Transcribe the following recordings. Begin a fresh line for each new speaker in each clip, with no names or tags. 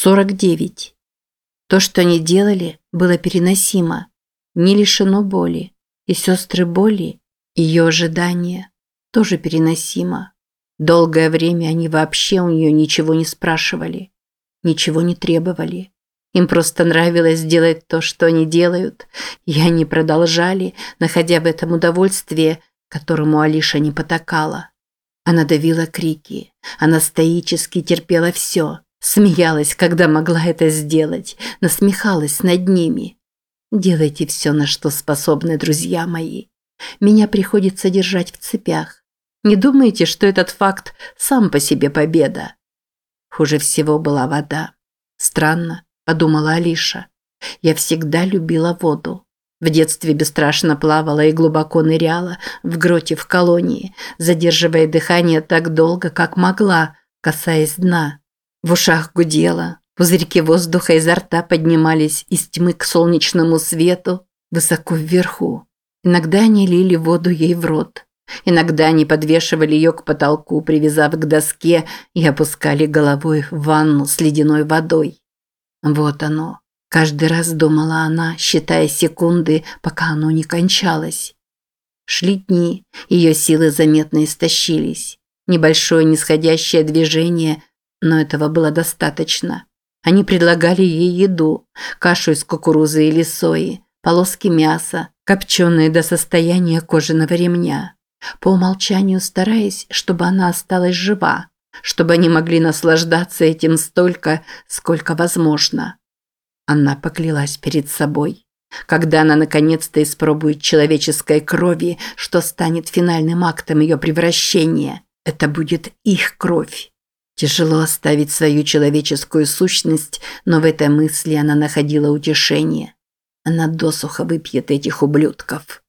49. То, что они делали, было переносимо, не лишено боли. И сестры боли, ее ожидания, тоже переносимо. Долгое время они вообще у нее ничего не спрашивали, ничего не требовали. Им просто нравилось делать то, что они делают, и они продолжали, находя в этом удовольствие, которому Алиша не потакала. Она давила крики, она стоически терпела все – Смеялась, когда могла это сделать, насмехалась над ними. Делайте все, на что способны, друзья мои. Меня приходится держать в цепях. Не думайте, что этот факт сам по себе победа. Хуже всего была вода. Странно, подумала Алиша. Я всегда любила воду. В детстве бесстрашно плавала и глубоко ныряла в гроте в колонии, задерживая дыхание так долго, как могла, касаясь дна. В ушах гудело, пузырьки воздуха изо рта поднимались из тьмы к солнечному свету высоко вверху. Иногда они лили воду ей в рот. Иногда они подвешивали ее к потолку, привязав к доске, и опускали головой в ванну с ледяной водой. Вот оно. Каждый раз думала она, считая секунды, пока оно не кончалось. Шли дни, ее силы заметно истощились. Небольшое нисходящее движение, но этого было достаточно. Они предлагали ей еду, кашу из кукурузы или сои, полоски мяса, копченые до состояния кожаного ремня. По умолчанию стараясь, чтобы она осталась жива, чтобы они могли наслаждаться этим столько, сколько возможно. Она поклялась перед собой. Когда она наконец-то испробует человеческой крови, что станет финальным актом ее превращения, это будет их кровь. Тяжело оставить свою человеческую сущность, но в этой мысли она находила утешение. Она досуха выпьет этих ублюдков.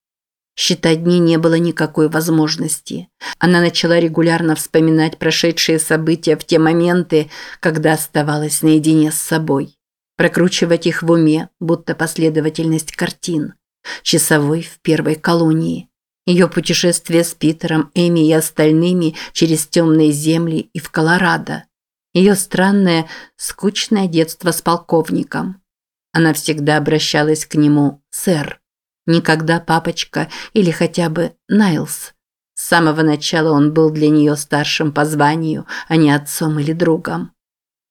Считать дни не было никакой возможности. Она начала регулярно вспоминать прошедшие события в те моменты, когда оставалась наедине с собой. Прокручивать их в уме, будто последовательность картин. Часовой в первой колонии. Ее путешествие с Питером, Эми и остальными через темные земли и в Колорадо. Ее странное, скучное детство с полковником. Она всегда обращалась к нему «сэр». Никогда папочка или хотя бы Найлс. С самого начала он был для нее старшим по званию, а не отцом или другом.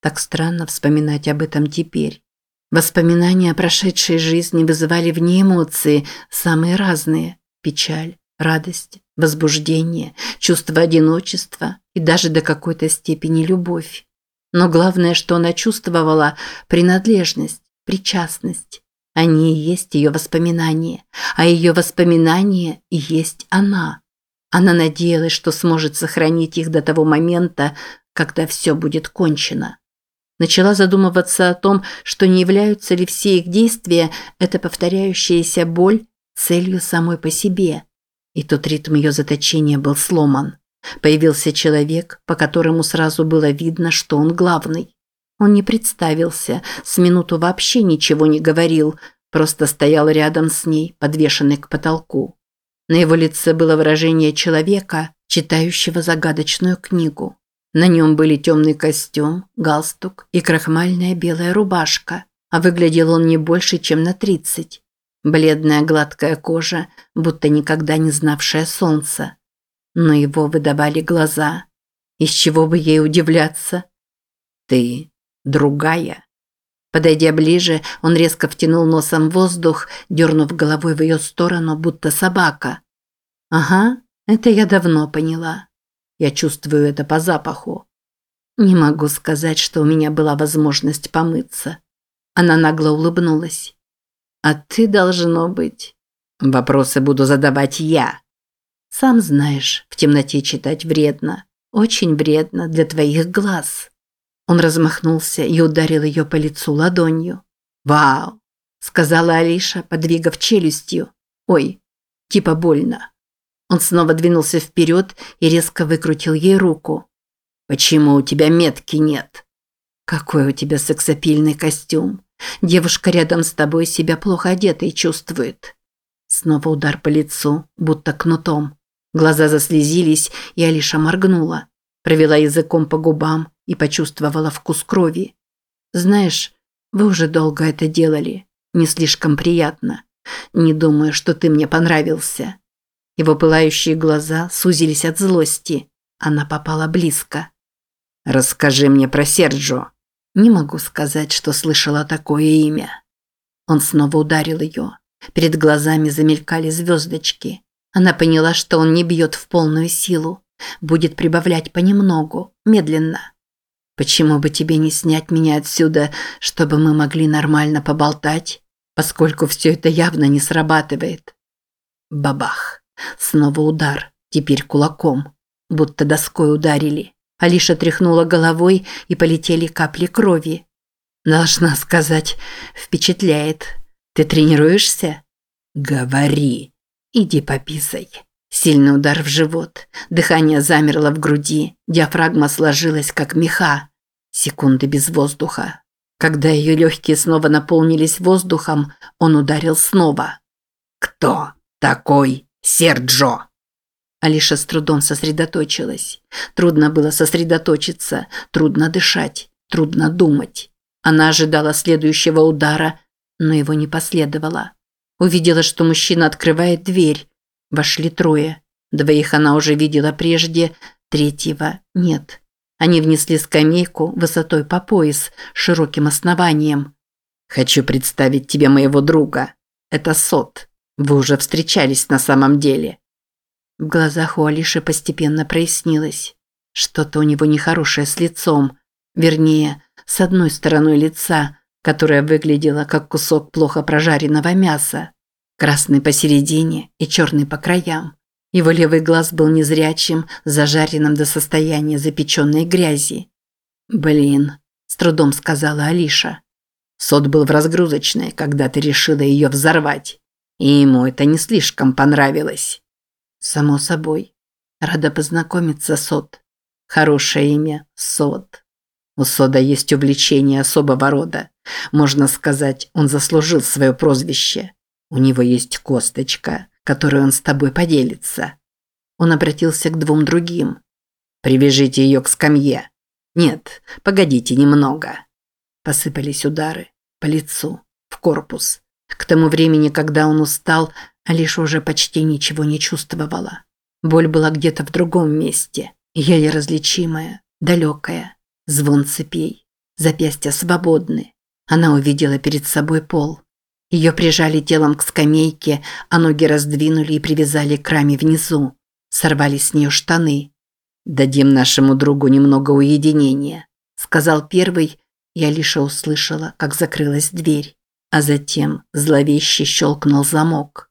Так странно вспоминать об этом теперь. Воспоминания о прошедшей жизни вызывали в ней эмоции, самые разные – печаль, радость, возбуждение, чувство одиночества и даже до какой-то степени любовь. Но главное, что она чувствовала – принадлежность, причастность. Они и есть ее воспоминания, а ее воспоминания и есть она. Она надеялась, что сможет сохранить их до того момента, когда все будет кончено. Начала задумываться о том, что не являются ли все их действия, эта повторяющаяся боль, целью самой по себе – и тот ритм ее заточения был сломан. Появился человек, по которому сразу было видно, что он главный. Он не представился, с минуту вообще ничего не говорил, просто стоял рядом с ней, подвешенный к потолку. На его лице было выражение человека, читающего загадочную книгу. На нем были темный костюм, галстук и крахмальная белая рубашка, а выглядел он не больше, чем на тридцать. Бледная гладкая кожа, будто никогда не знавшая солнца. Но его выдавали глаза. Из чего бы ей удивляться? Ты другая. Подойдя ближе, он резко втянул носом воздух, дернув головой в ее сторону, будто собака. «Ага, это я давно поняла. Я чувствую это по запаху. Не могу сказать, что у меня была возможность помыться». Она нагло улыбнулась. А ты должно быть. Вопросы буду задавать я. Сам знаешь, в темноте читать вредно. Очень вредно для твоих глаз. Он размахнулся и ударил ее по лицу ладонью. «Вау!» – сказала Алиша, подвигав челюстью. «Ой, типа больно». Он снова двинулся вперед и резко выкрутил ей руку. «Почему у тебя метки нет?» «Какой у тебя сексапильный костюм!» Девушка рядом с тобой себя плохо одетой чувствует. Снова удар по лицу, будто кнутом. Глаза заслезились, и Алиша моргнула. Провела языком по губам и почувствовала вкус крови. Знаешь, вы уже долго это делали. Не слишком приятно. Не думаю, что ты мне понравился. Его пылающие глаза сузились от злости. Она попала близко. Расскажи мне про Серджо. Не могу сказать, что слышала такое имя. Он снова ударил ее. Перед глазами замелькали звездочки. Она поняла, что он не бьет в полную силу. Будет прибавлять понемногу, медленно. Почему бы тебе не снять меня отсюда, чтобы мы могли нормально поболтать, поскольку все это явно не срабатывает? Бабах. Снова удар, теперь кулаком, будто доской ударили. Алиша тряхнула головой, и полетели капли крови. Должна сказать, впечатляет. Ты тренируешься? Говори. Иди пописай. Сильный удар в живот. Дыхание замерло в груди. Диафрагма сложилась, как меха. Секунды без воздуха. Когда ее легкие снова наполнились воздухом, он ударил снова. «Кто такой Серджо?» Алиша с трудом сосредоточилась. Трудно было сосредоточиться, трудно дышать, трудно думать. Она ожидала следующего удара, но его не последовало. Увидела, что мужчина открывает дверь. Вошли трое. Двоих она уже видела прежде, третьего нет. Они внесли скамейку высотой по пояс, широким основанием. «Хочу представить тебе моего друга. Это Сот. Вы уже встречались на самом деле». В глазах у Алиши постепенно прояснилось. Что-то у него нехорошее с лицом. Вернее, с одной стороной лица, которая выглядела как кусок плохо прожаренного мяса. Красный посередине и черный по краям. Его левый глаз был незрячим, зажаренным до состояния запеченной грязи. «Блин», – с трудом сказала Алиша. Сот был в разгрузочной, когда ты решила ее взорвать. И ему это не слишком понравилось. Само собой. Рада познакомиться, Сот. Хорошее имя – Сот. У Сода есть увлечение особого рода. Можно сказать, он заслужил свое прозвище. У него есть косточка, которой он с тобой поделится. Он обратился к двум другим. Привяжите ее к скамье. Нет, погодите немного. Посыпались удары по лицу, в корпус. К тому времени, когда он устал, Алиша уже почти ничего не чувствовала. Боль была где-то в другом месте, еле различимая, далекая. Звон цепей. Запястья свободны. Она увидела перед собой пол. Ее прижали телом к скамейке, а ноги раздвинули и привязали к раме внизу. Сорвали с нее штаны. «Дадим нашему другу немного уединения», – сказал первый. Я лишь услышала, как закрылась дверь. А затем зловеще щелкнул замок.